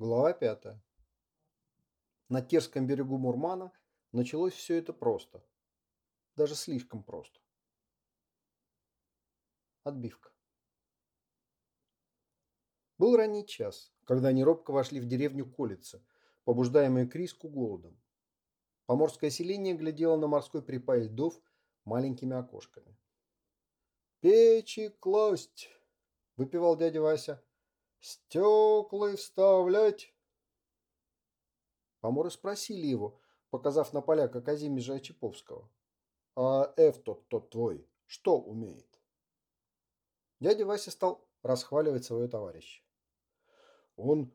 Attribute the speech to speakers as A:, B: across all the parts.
A: Глава пятая. На Терском берегу Мурмана началось все это просто. Даже слишком просто. Отбивка. Был ранний час, когда они робко вошли в деревню Колица, побуждаемые к голодом. Поморское селение глядело на морской припай льдов маленькими окошками. «Печи класть!» – выпивал дядя Вася. Стекла вставлять. Поморы спросили его, показав на поляка Казимежа Очаповского. А Эв тот тот твой, что умеет? Дядя Вася стал расхваливать своего товарища. Он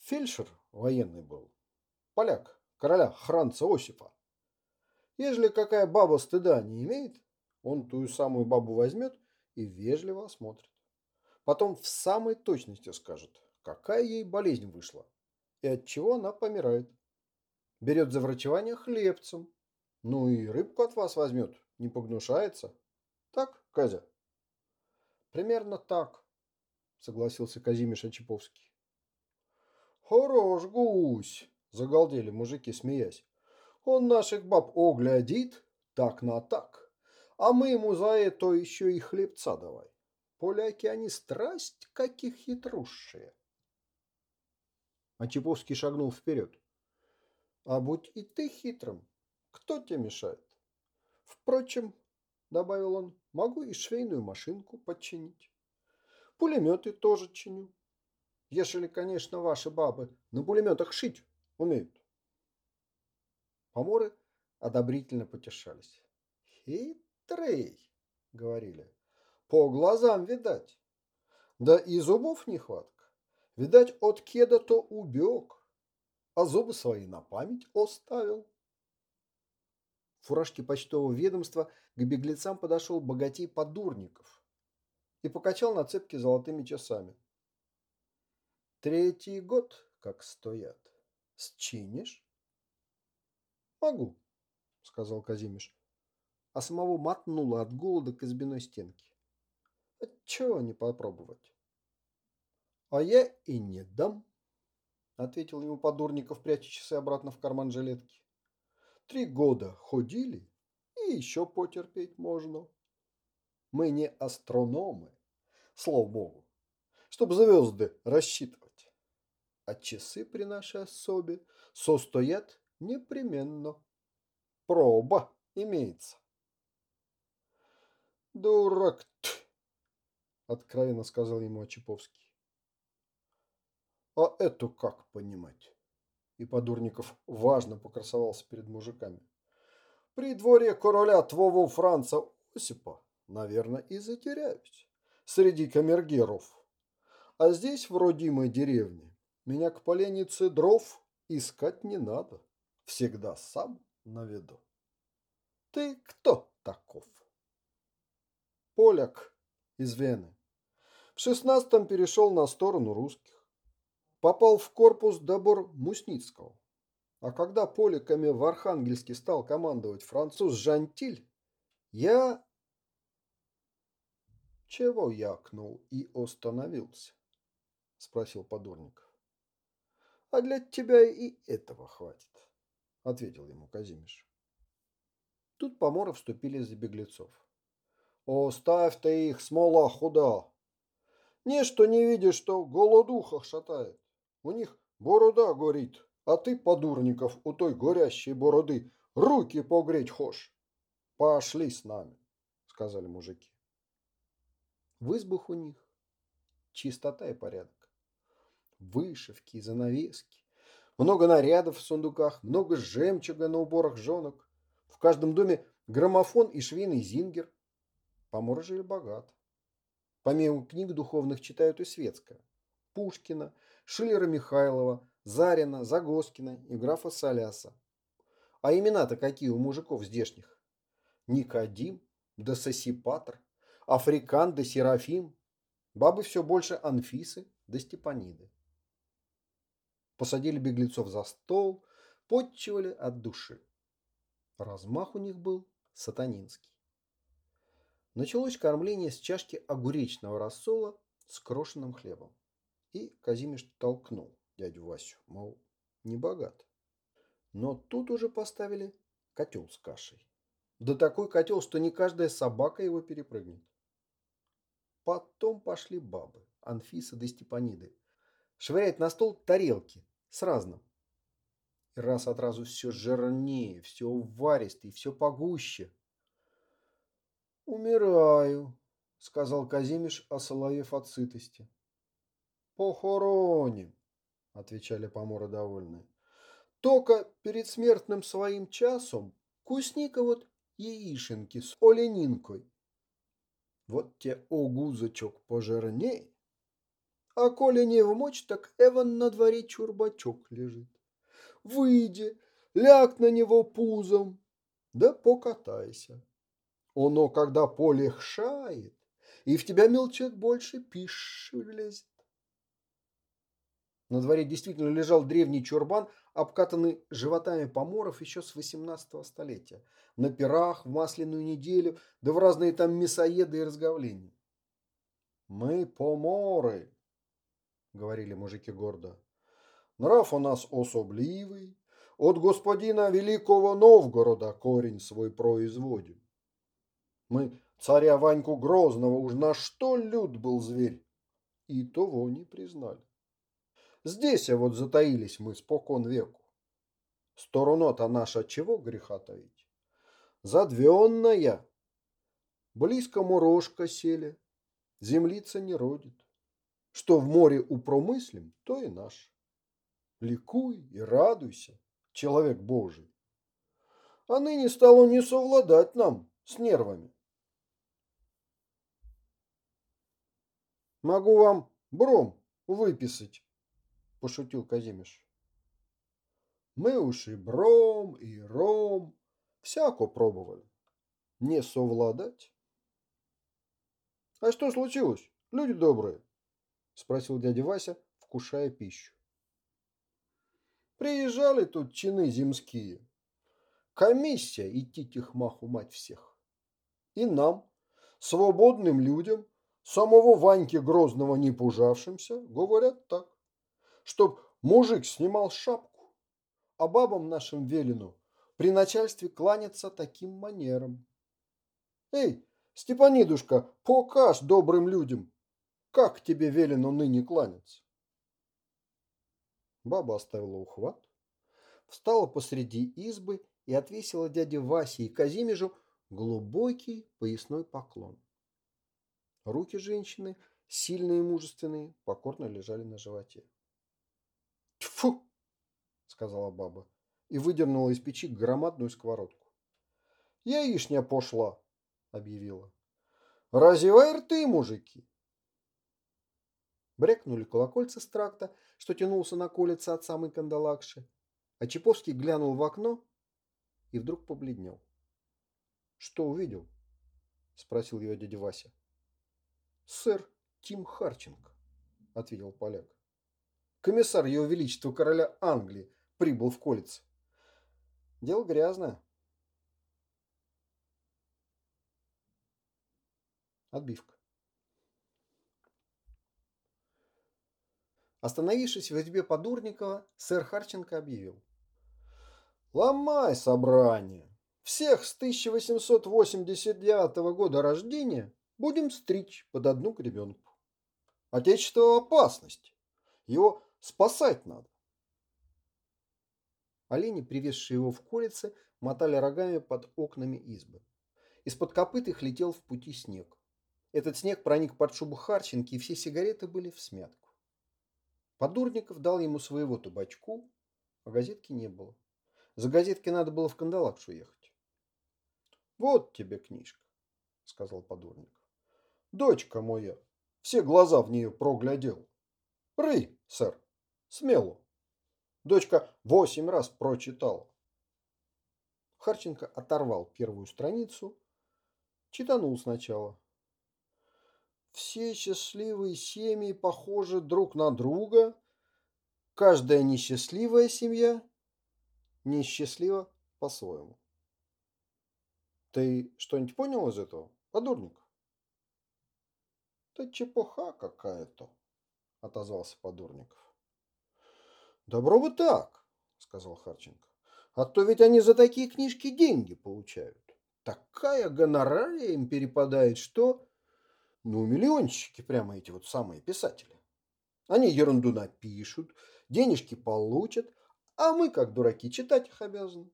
A: фельдшер военный был, поляк, короля Хранца Осипа. Ежели какая баба стыда не имеет, он ту самую бабу возьмет и вежливо осмотрит. Потом в самой точности скажет, какая ей болезнь вышла и от чего она помирает. Берет за врачевание хлебцем. Ну и рыбку от вас возьмет, не погнушается. Так, Казя? Примерно так, согласился Казимиш Ачаповский. Хорош гусь, загалдели мужики, смеясь. Он наших баб оглядит так на так, а мы ему за это еще и хлебца давай. Поляки они страсть каких хитрушие. А Чаповский шагнул вперед. А будь и ты хитрым, кто тебе мешает? Впрочем, добавил он, могу и швейную машинку подчинить. Пулеметы тоже чиню. Ежели, конечно, ваши бабы на пулеметах шить умеют. Поморы одобрительно потешались. Хитрый, говорили. По глазам видать. Да и зубов нехватка. Видать, от кеда то убег, а зубы свои на память оставил. Фуражке почтового ведомства к беглецам подошел богатей Подурников и покачал на цепке золотыми часами. Третий год, как стоят. Счинишь? Могу, сказал Казимиш, а самого мотнуло от голода к избиной стенке. Чего не попробовать? А я и не дам, ответил ему Подурников, пряча часы обратно в карман жилетки. Три года ходили, и еще потерпеть можно. Мы не астрономы, слава богу, чтобы звезды рассчитывать. А часы при нашей особе состоят непременно. Проба имеется. Дурак ты! Откровенно сказал ему Очаповский. А эту как понимать? И Подурников важно покрасовался перед мужиками. При дворе короля твоего Франца Осипа, наверное, и затеряюсь среди камергеров. А здесь, в родимой деревне, меня к поленнице дров искать не надо. Всегда сам на виду. Ты кто таков? Поляк из Вены. В шестнадцатом перешел на сторону русских. Попал в корпус добор Мусницкого. А когда поликами в Архангельске стал командовать француз Жантиль, я... Чего якнул и остановился? Спросил Подорников. А для тебя и этого хватит, ответил ему Казимиш. Тут поморы вступили за беглецов. «Оставь ты их, смола худа!» Нечто не видишь, что голодуха шатает. У них борода горит, а ты, подурников, у той горящей бороды руки погреть хошь. Пошли с нами, сказали мужики. В избах у них чистота и порядок. Вышивки, занавески, много нарядов в сундуках, много жемчуга на уборах женок. В каждом доме граммофон и швейный зингер. Поморы жили богато. Помимо книг духовных читают и светское. Пушкина, Шиллера Михайлова, Зарина, Загоскина и графа Соляса. А имена-то какие у мужиков здешних? Никодим, да Африкан да Серафим. Бабы все больше Анфисы да Степаниды. Посадили беглецов за стол, подчивали от души. Размах у них был сатанинский. Началось кормление с чашки огуречного рассола с крошенным хлебом. И Казимиш толкнул дядю Васю, мол, не богат. Но тут уже поставили котел с кашей. Да такой котел, что не каждая собака его перепрыгнет. Потом пошли бабы, Анфиса да Степаниды, швырять на стол тарелки с разным. И раз от разу все жирнее, все варистее, все погуще. «Умираю», — сказал Казимиш, осоловев от сытости. «Похороним», — отвечали поморы довольные. «Только перед смертным своим часом кусника вот яишенки с оленинкой. Вот те огузочок пожирней. А коли не в мочь, так эван на дворе чурбачок лежит. Выйди, ляг на него пузом, да покатайся. Оно, когда полегшает, и в тебя мелчек больше пищи влезет. На дворе действительно лежал древний чурбан, обкатанный животами поморов еще с 18 столетия. На пирах, в масляную неделю, да в разные там мясоеды и разговления. «Мы поморы», — говорили мужики гордо. «Нрав у нас особливый, от господина Великого Новгорода корень свой производим. Мы царя Ваньку Грозного уж на что люд был зверь, и того не признали. Здесь а вот затаились мы спокон веку. Сторонота наша чего греха таить? Задвенная. Близко морожка сели, землица не родит. Что в море упромыслим, то и наш. Ликуй и радуйся, человек Божий. А ныне стало не совладать нам с нервами. Могу вам бром выписать – пошутил Казимиш. «Мы уж и бром, и ром, всяко пробовали. Не совладать». «А что случилось, люди добрые?» – спросил дядя Вася, вкушая пищу. «Приезжали тут чины земские. Комиссия идти тихмаху мать всех. И нам, свободным людям, самого Ваньки Грозного не пужавшимся, говорят так чтоб мужик снимал шапку, а бабам нашим велено при начальстве кланяться таким манером. Эй, Степанидушка, покаж добрым людям, как тебе велено ныне кланяться. Баба оставила ухват, встала посреди избы и отвесила дяде Васе и Казимежу глубокий поясной поклон. Руки женщины, сильные и мужественные, покорно лежали на животе. «Тьфу!» – сказала баба и выдернула из печи громадную сковородку. «Яишня пошла!» – объявила. «Разевай рты, мужики!» Брекнули колокольца с тракта, что тянулся на колице от самой кандалакши, а Чаповский глянул в окно и вдруг побледнел. «Что увидел?» – спросил его дядя Вася. «Сэр Тим Харченко», – ответил поляк комиссар Его Величества короля Англии, прибыл в Колец. Дело грязное. Отбивка. Остановившись в избе Подурникова, сэр Харченко объявил. «Ломай собрание! Всех с 1889 года рождения будем стричь под одну гребенку. Отечество в опасности. Его Спасать надо. Олени, привезшие его в колице, мотали рогами под окнами избы. Из-под копыт их летел в пути снег. Этот снег проник под шубу Харченки, и все сигареты были в смятку. Подурников дал ему своего табачку, а газетки не было. За газеткой надо было в Кандалакшу ехать. «Вот тебе книжка», — сказал Подурников. «Дочка моя, все глаза в нее проглядел. Ры, сэр». Смело. Дочка восемь раз прочитала. Харченко оторвал первую страницу, читанул сначала. Все счастливые семьи похожи друг на друга. Каждая несчастливая семья несчастлива по-своему. Ты что-нибудь понял из этого, подурник? Да чепуха какая-то, отозвался Подурников. Добро бы так, сказал Харченко. А то ведь они за такие книжки деньги получают. Такая гонорария им перепадает, что... Ну, миллионщики прямо эти вот самые писатели. Они ерунду напишут, денежки получат, а мы, как дураки, читать их обязаны.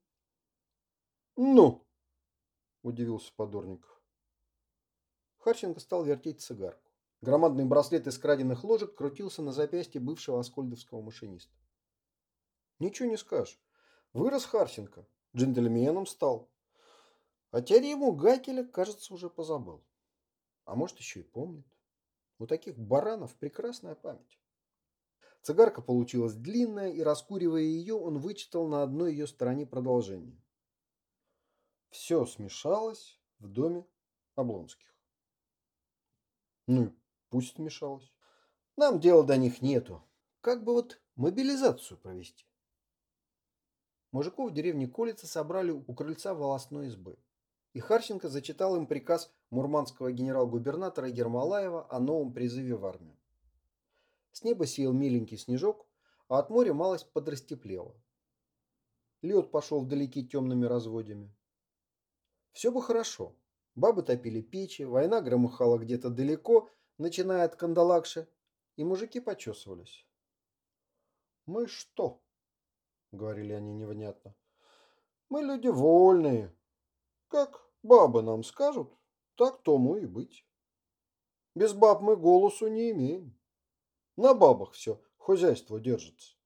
A: Ну, удивился Подорников. Харченко стал вертеть цигарку. Громадный браслет из краденных ложек крутился на запястье бывшего аскольдовского машиниста. Ничего не скажешь. Вырос Харченко, джентльменом стал. А теорему Гакеля, кажется, уже позабыл. А может, еще и помнит. У таких баранов прекрасная память. Цигарка получилась длинная, и, раскуривая ее, он вычитал на одной ее стороне продолжение. Все смешалось в доме Облонских. Ну и пусть смешалось. Нам дела до них нету. Как бы вот мобилизацию провести? Мужиков в деревне Колица собрали у крыльца волосной избы. И Харченко зачитал им приказ мурманского генерал-губернатора Ермолаева о новом призыве в армию. С неба сеял миленький снежок, а от моря малость подрастеплела. Лед пошел вдалеке темными разводями. Все бы хорошо. Бабы топили печи, война громыхала где-то далеко, начиная от Кандалакши, и мужики почесывались. «Мы что?» — говорили они невнятно. «Мы люди вольные. Как бабы нам скажут, так тому и быть. Без баб мы голосу не имеем. На бабах все хозяйство держится.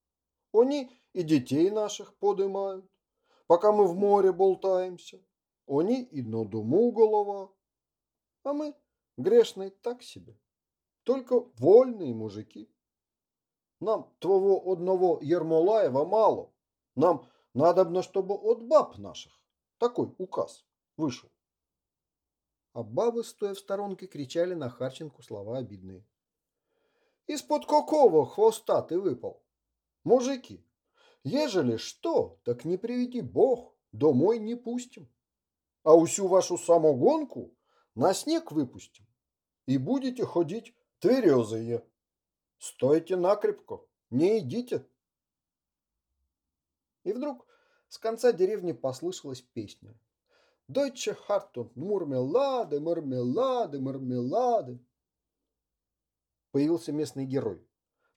A: Они и детей наших подымают, пока мы в море болтаемся. Они и на дому голова. А мы грешные так себе. Только вольные мужики. Нам твоего одного Ермолаева мало. Нам надобно, чтобы от баб наших такой указ вышел. А бабы, стоя в сторонке, кричали на Харченку слова обидные. Из-под какого хвоста ты выпал? Мужики, ежели что, так не приведи бог, домой не пустим а усю вашу самогонку на снег выпустим, и будете ходить тверезые. Стойте накрепко, не идите. И вдруг с конца деревни послышалась песня. Дойче Хартон, мурмелады, мармелады, мармелады. Появился местный герой.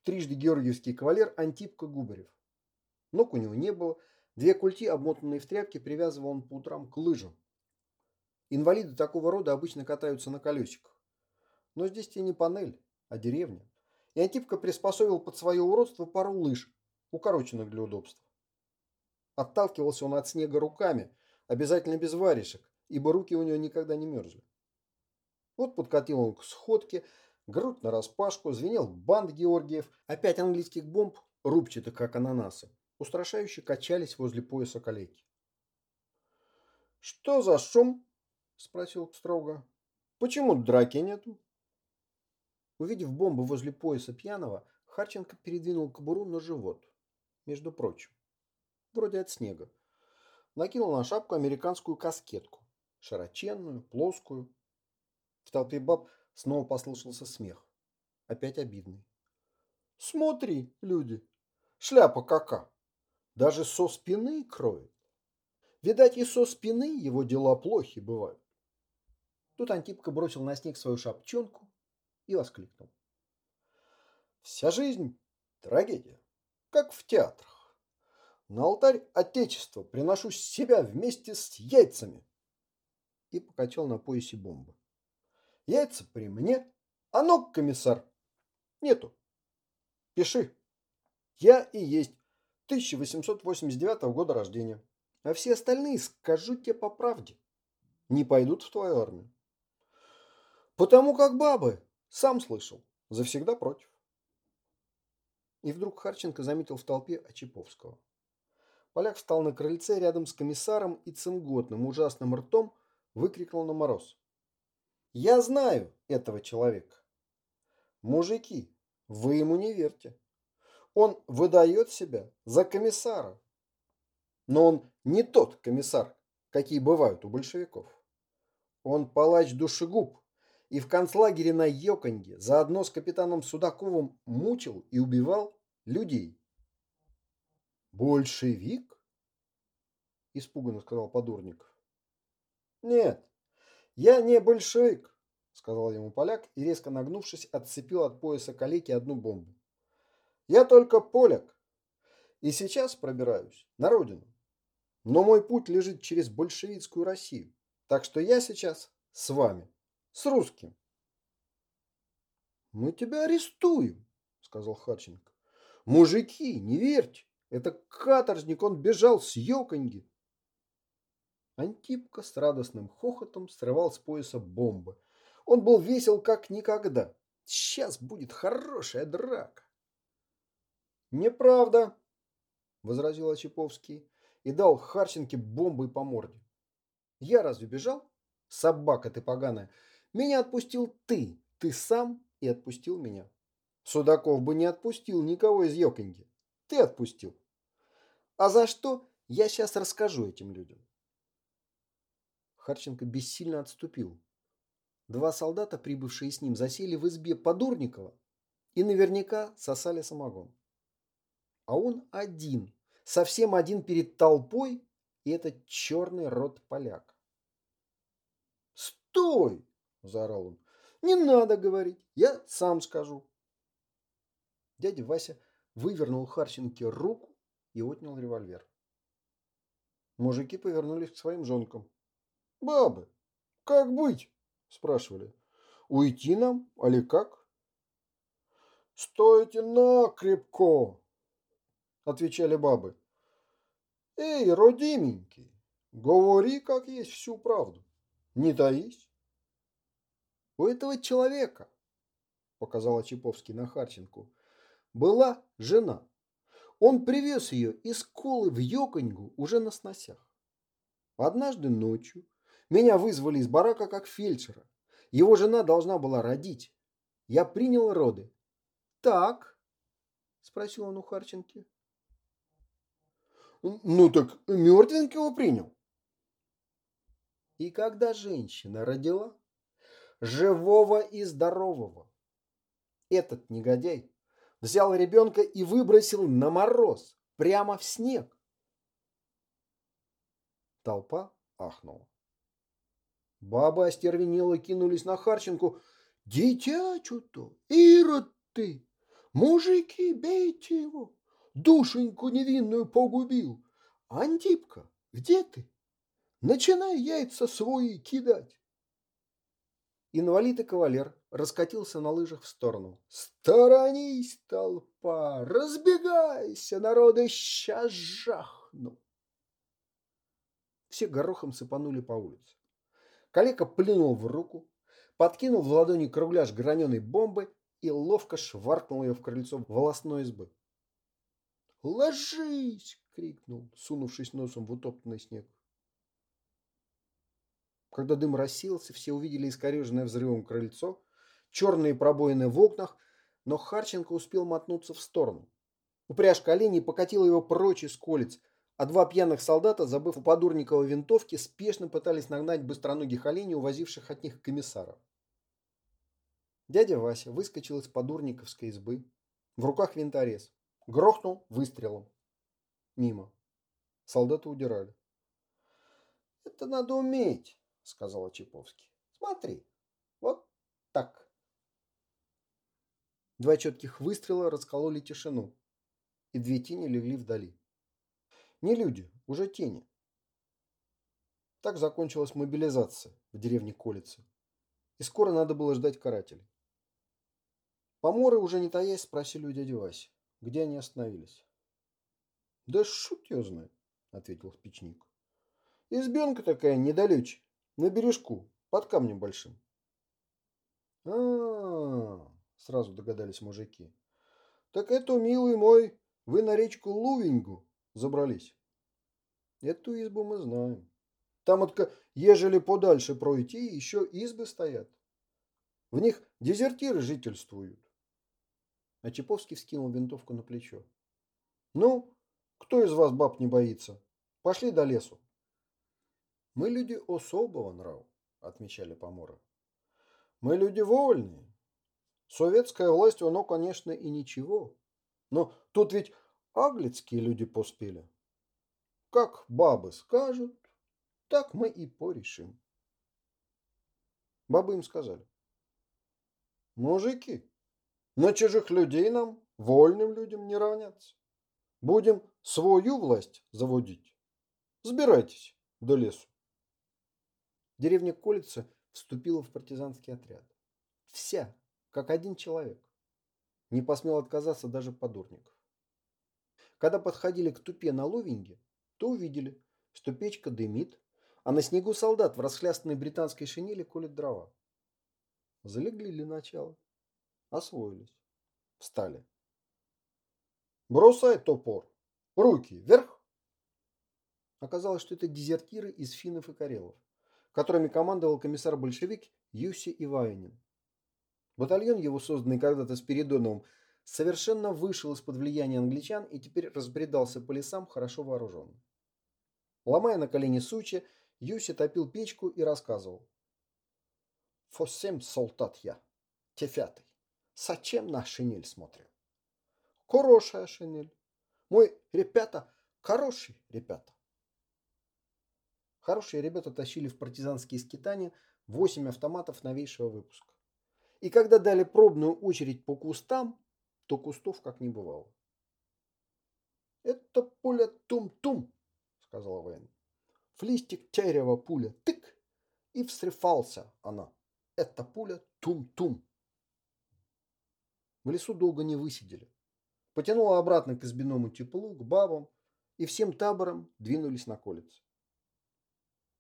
A: Трижды георгиевский кавалер Антипка Губарев. Ног у него не было. Две культи, обмотанные в тряпки, привязывал он по утрам к лыжам. Инвалиды такого рода обычно катаются на колесиках. Но здесь и не панель, а деревня. И Антипка приспособил под свое уродство пару лыж, укороченных для удобства. Отталкивался он от снега руками, обязательно без варежек, ибо руки у него никогда не мерзли. Вот подкатил он к сходке, грудь нараспашку, звенел банд Георгиев, опять английских бомб, рубчатых, как ананасы, устрашающе качались возле пояса калеки. «Что за шум?» спросил строго. Почему драки нету? Увидев бомбу возле пояса пьяного, Харченко передвинул кобуру на живот. Между прочим. Вроде от снега. Накинул на шапку американскую каскетку. Широченную, плоскую. В толпе баб снова послышался смех. Опять обидный. Смотри, люди, шляпа кака. Даже со спины кроет. Видать, и со спины его дела плохи бывают. Тут Антипка бросил на снег свою шапчонку и воскликнул. Вся жизнь – трагедия, как в театрах. На алтарь Отечества приношу себя вместе с яйцами. И покачал на поясе бомбы. Яйца при мне, а ног, комиссар, нету. Пиши. Я и есть 1889 года рождения. А все остальные, скажу тебе по правде, не пойдут в твою армию. Потому как бабы, сам слышал, завсегда против. И вдруг Харченко заметил в толпе Очаповского. Поляк встал на крыльце рядом с комиссаром и цинготным ужасным ртом выкрикнул на мороз. «Я знаю этого человека. Мужики, вы ему не верьте. Он выдает себя за комиссара. Но он не тот комиссар, какие бывают у большевиков. Он палач душегуб, и в концлагере на Йоконге заодно с капитаном Судаковым мучил и убивал людей. Большевик? Испуганно сказал Подурников. Нет, я не большевик, сказал ему поляк и, резко нагнувшись, отцепил от пояса калеки одну бомбу. Я только поляк. И сейчас пробираюсь на родину. Но мой путь лежит через большевистскую Россию. Так что я сейчас с вами, с русским. Мы тебя арестуем, сказал Харченко. Мужики, не верьте. Это каторжник, он бежал с Йоконьги. Антипка с радостным хохотом срывал с пояса бомбы. Он был весел как никогда. Сейчас будет хорошая драка. Неправда, возразил Очаповский и дал Харченке бомбой по морде. Я разве бежал? Собака ты поганая. Меня отпустил ты. Ты сам и отпустил меня. Судаков бы не отпустил никого из Йоконьги. Ты отпустил. А за что, я сейчас расскажу этим людям. Харченко бессильно отступил. Два солдата, прибывшие с ним, засели в избе Подурникова и наверняка сосали самогон. А он один, совсем один перед толпой, и этот черный рот поляк. «Стой!» – заорал он. «Не надо говорить, я сам скажу». Дядя Вася вывернул Харченке руку и отнял револьвер. Мужики повернулись к своим жонкам. «Бабы, как быть?» – спрашивали. «Уйти нам, али как?» «Стойте накрепко!» – отвечали бабы. «Эй, родименький, говори, как есть всю правду. Не таись». «У этого человека», – показала Чаповский на Харченку, была жена. Он привез ее из колы в Йоконьгу уже на сносях. Однажды ночью меня вызвали из барака как фельдшера. Его жена должна была родить. Я принял роды. Так, спросил он у Харченки. Ну так мертвенького принял. И когда женщина родила, живого и здорового, этот негодяй взял ребенка и выбросил на мороз, прямо в снег. Толпа ахнула. Бабы остервенело кинулись на Харченку. «Дитячу-то! Ирод ты! Мужики, бейте его! Душеньку невинную погубил! Антипка, где ты? Начинай яйца свои кидать!» Инвалид и кавалер раскатился на лыжах в сторону. «Сторонись, толпа! Разбегайся, народы, сейчас жахну!» Все горохом сыпанули по улице. Калека плюнул в руку, подкинул в ладони кругляш граненой бомбы и ловко шваркнул ее в крыльцо волосной избы. «Ложись!» — крикнул, сунувшись носом в утоптанный снег. Когда дым рассеялся, все увидели искореженное взрывом крыльцо, черные пробоины в окнах, но Харченко успел мотнуться в сторону. Упряжка оленей покатила его прочь из колец, а два пьяных солдата, забыв у Подурникова винтовки, спешно пытались нагнать быстроногих оленей, увозивших от них комиссаров. Дядя Вася выскочил из Подурниковской избы. В руках винторез. Грохнул выстрелом. Мимо. Солдаты удирали. «Это надо уметь», сказал Чаповский. Смотри, вот так. Два четких выстрела раскололи тишину, и две тени легли вдали. Не люди, уже тени. Так закончилась мобилизация в деревне Колицы, и скоро надо было ждать карателей. Поморы, уже не таясь, спросили у дяди Васи, где они остановились. «Да шут ее знает», — ответил печник. «Избенка такая недалече, на бережку, под камнем большим. А, сразу догадались мужики. Так это, милый мой, вы на речку Лувеньгу забрались. Эту избу мы знаем. Там, отка, ежели подальше пройти, еще избы стоят. В них дезертиры жительствуют. А Чаповский вскинул винтовку на плечо. Ну, кто из вас баб не боится? Пошли до лесу. Мы люди особого нрава, отмечали поморы. Мы люди вольные. Советская власть, оно, конечно, и ничего. Но тут ведь Аглицкие люди поспели. Как бабы скажут, так мы и порешим. Бабы им сказали. Мужики, на чужих людей нам, вольным людям, не равняться. Будем свою власть заводить. Сбирайтесь до лесу. Деревня Колица вступила в партизанский отряд. Вся, как один человек. Не посмел отказаться даже Подурников. Когда подходили к тупе на Ловеньге, то увидели, что печка дымит, а на снегу солдат в расхлястанной британской шинели колет дрова. Залегли для начала. Освоились. Встали. Бросай топор. Руки вверх. Оказалось, что это дезертиры из финнов и карелов, которыми командовал комиссар-большевик Юси Ивайнин. Батальон, его созданный когда-то Спиридоновым, совершенно вышел из-под влияния англичан и теперь разбредался по лесам хорошо вооруженным. Ломая на колени сучи, Юси топил печку и рассказывал. «Фосем солдат я, тефятый, зачем на шинель смотрел? Хорошая шинель. Мой ребята, хорошие ребята». Хорошие ребята тащили в партизанские скитания 8 автоматов новейшего выпуска. И когда дали пробную очередь по кустам, то кустов как не бывало. «Это пуля тум-тум», — сказала Вейн. В листик Терева пуля тык, и всрефался она. Это пуля тум-тум. В лесу долго не высидели. Потянуло обратно к избиному теплу, к бабам, и всем табором двинулись на колец.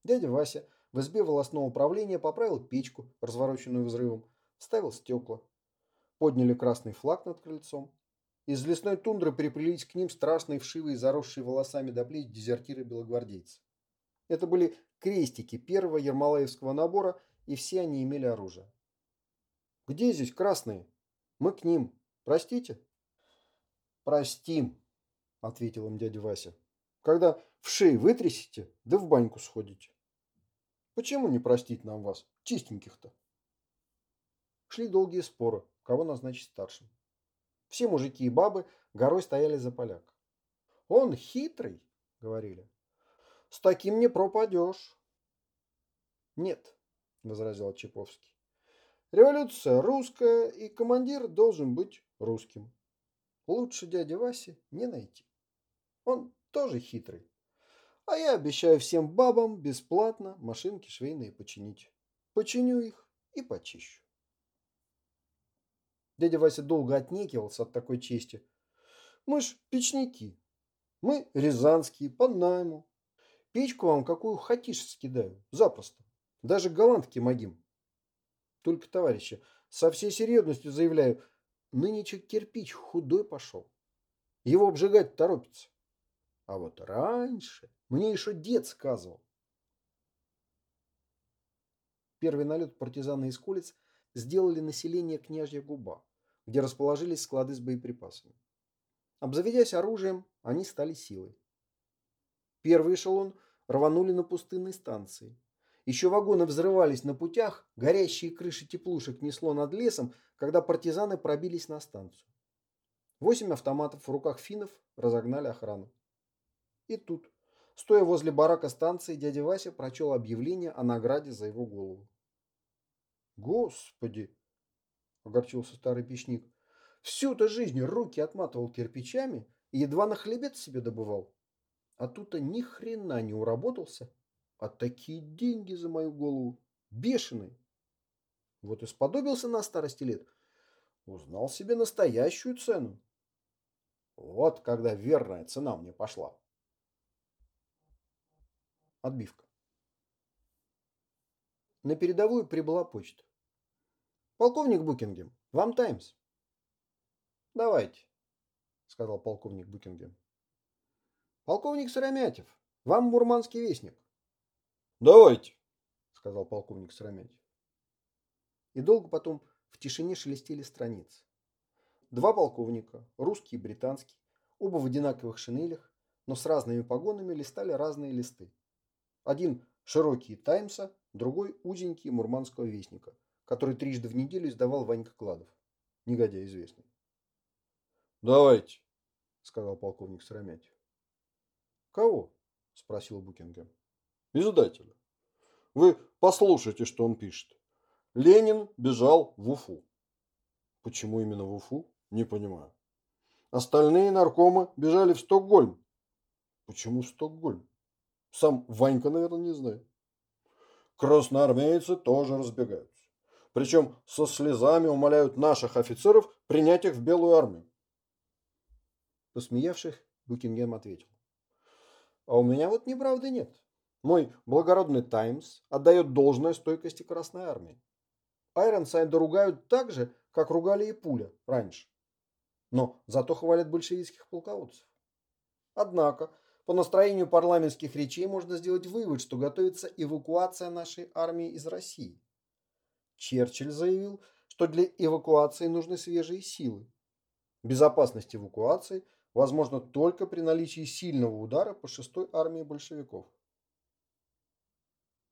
A: Дядя Вася в избе волосного управления поправил печку, развороченную взрывом, ставил стекла. Подняли красный флаг над крыльцом. Из лесной тундры приплелись к ним страшные вшивые, заросшие волосами до плеч дезертиры-белогвардейцы. Это были крестики первого ермолаевского набора, и все они имели оружие. «Где здесь красные? Мы к ним. Простите?» «Простим», — ответил им дядя Вася. «Когда в шеи вытрясете, да в баньку сходите». «Почему не простить нам вас, чистеньких-то?» Шли долгие споры, кого назначить старшим. Все мужики и бабы горой стояли за поляк. «Он хитрый», — говорили. С таким не пропадешь. Нет, возразил Чаповский. Революция русская, и командир должен быть русским. Лучше дяди Васи не найти. Он тоже хитрый. А я обещаю всем бабам бесплатно машинки швейные починить. Починю их и почищу. Дядя Вася долго отнекивался от такой чести. Мы ж печники. Мы рязанские, по найму. Печку вам какую хотишь скидаю. Запросто. Даже голландки могим. Только, товарищи, со всей серьезностью заявляю, нынече кирпич худой пошел. Его обжигать торопится. А вот раньше мне еще дед сказывал. Первый налет партизаны из Колец сделали население княжья губа, где расположились склады с боеприпасами. Обзаведясь оружием, они стали силой. Первый эшелон рванули на пустынной станции. Еще вагоны взрывались на путях, горящие крыши теплушек несло над лесом, когда партизаны пробились на станцию. Восемь автоматов в руках финнов разогнали охрану. И тут, стоя возле барака станции, дядя Вася прочел объявление о награде за его голову. «Господи!» – огорчился старый печник. «Всю-то жизнь руки отматывал кирпичами и едва на хлебец себе добывал. А тут-то ни хрена не уработался. А такие деньги за мою голову. Бешеные. Вот и сподобился на старости лет. Узнал себе настоящую цену. Вот когда верная цена мне пошла. Отбивка. На передовую прибыла почта. Полковник Букингем, вам Таймс. Давайте, сказал полковник Букингем. Полковник Сыромятев, вам мурманский вестник. Давайте, сказал полковник Сыромятев. И долго потом в тишине шелестели страницы. Два полковника, русский и британский, оба в одинаковых шинелях, но с разными погонами листали разные листы. Один широкий Таймса, другой узенький Мурманского вестника, который трижды в неделю издавал Ванька Кладов, негодяй известный. «Давайте», сказал полковник Сыромятьев. Кого? Спросил Букингем.
B: Издателя. Вы послушайте, что он пишет. Ленин бежал в Уфу. Почему именно в Уфу? Не понимаю. Остальные наркомы бежали в Стокгольм. Почему в Стокгольм? Сам Ванька, наверное, не знает. Красноармейцы тоже разбегаются. Причем со слезами умоляют наших офицеров принять их в Белую армию.
A: Посмеявших, Букингем ответил. А у меня вот неправды нет. Мой благородный Таймс отдает должное стойкости Красной Армии. Айронсайда ругают так же, как ругали и пуля раньше. Но зато хвалят большевистских полководцев. Однако, по настроению парламентских речей можно сделать вывод, что готовится эвакуация нашей армии из России. Черчилль заявил, что для эвакуации нужны свежие силы. Безопасность эвакуации возможна только при наличии сильного удара по шестой армии большевиков.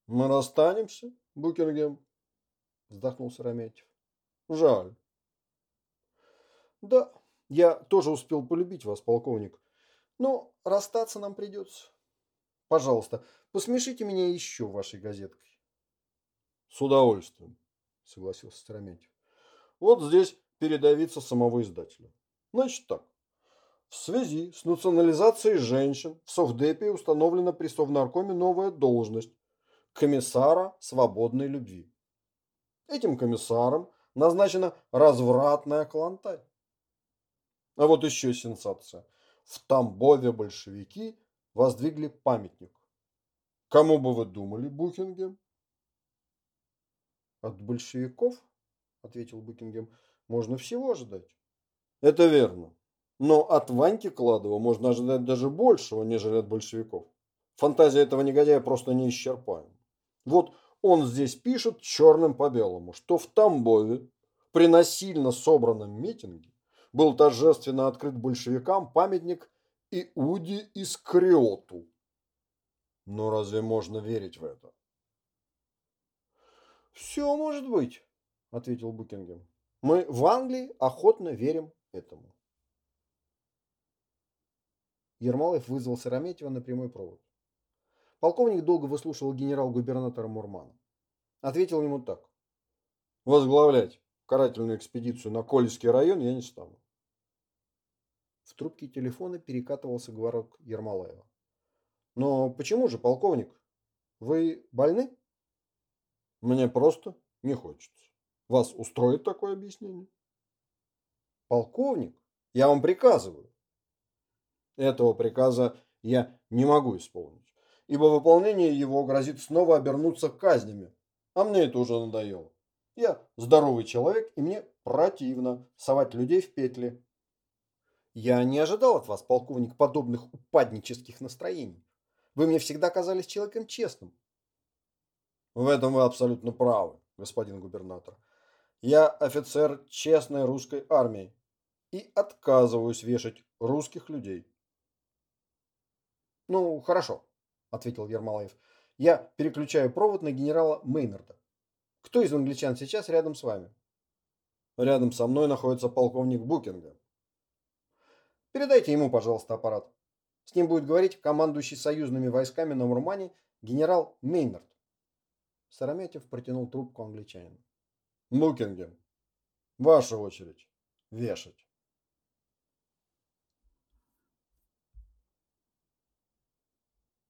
B: «Мы расстанемся, Букингем?» – вздохнул Сыромятьев. «Жаль».
A: «Да, я тоже успел полюбить вас, полковник. Но расстаться нам придется. Пожалуйста, посмешите меня еще вашей газеткой».
B: «С удовольствием», – согласился Сыромятьев. «Вот здесь передавиться самого издателя. Значит так. В связи с национализацией женщин в Совдепе установлена при Совнаркоме новая должность комиссара свободной любви. Этим комиссаром назначена развратная кланталь. А вот еще сенсация. В Тамбове большевики воздвигли памятник. Кому бы вы думали, Букингем?
A: От большевиков, ответил Букингем, можно всего ожидать.
B: Это верно. Но от Ваньки Кладова можно ожидать даже большего, нежели от большевиков. Фантазия этого негодяя просто неисчерпаема. Вот он здесь пишет черным по белому, что в Тамбове при насильно собранном митинге был торжественно открыт большевикам памятник Иуде Искариоту. Но разве можно верить в это?
A: «Все может быть», — ответил Букингем. «Мы в Англии охотно верим этому». Ермолаев вызвал Сырометьева на прямой провод. Полковник долго выслушивал генерал-губернатора Мурмана. Ответил ему так.
B: Возглавлять карательную экспедицию на Кольский район я не стану.
A: В трубке телефона перекатывался говорок Ермолаева. Но почему же, полковник? Вы больны?
B: Мне просто не хочется. Вас устроит такое объяснение?
A: Полковник, я вам приказываю.
B: Этого приказа я не могу исполнить ибо выполнение его грозит снова обернуться казнями. А мне это уже надоело. Я здоровый человек, и мне противно совать людей в петли.
A: Я не ожидал от вас, полковник, подобных упаднических настроений. Вы мне всегда казались человеком честным.
B: В этом вы абсолютно правы, господин губернатор. Я офицер честной русской армии и отказываюсь вешать русских людей.
A: Ну, хорошо. – ответил Ермолаев. «Я переключаю провод на генерала Мейнарда. Кто из англичан сейчас рядом с вами?»
B: «Рядом со мной находится полковник Букинга».
A: «Передайте ему, пожалуйста, аппарат. С ним будет говорить командующий союзными войсками на Мурмане генерал Мейнард». Сараметьев протянул трубку англичанину.
B: «Букингем, ваша очередь. Вешать».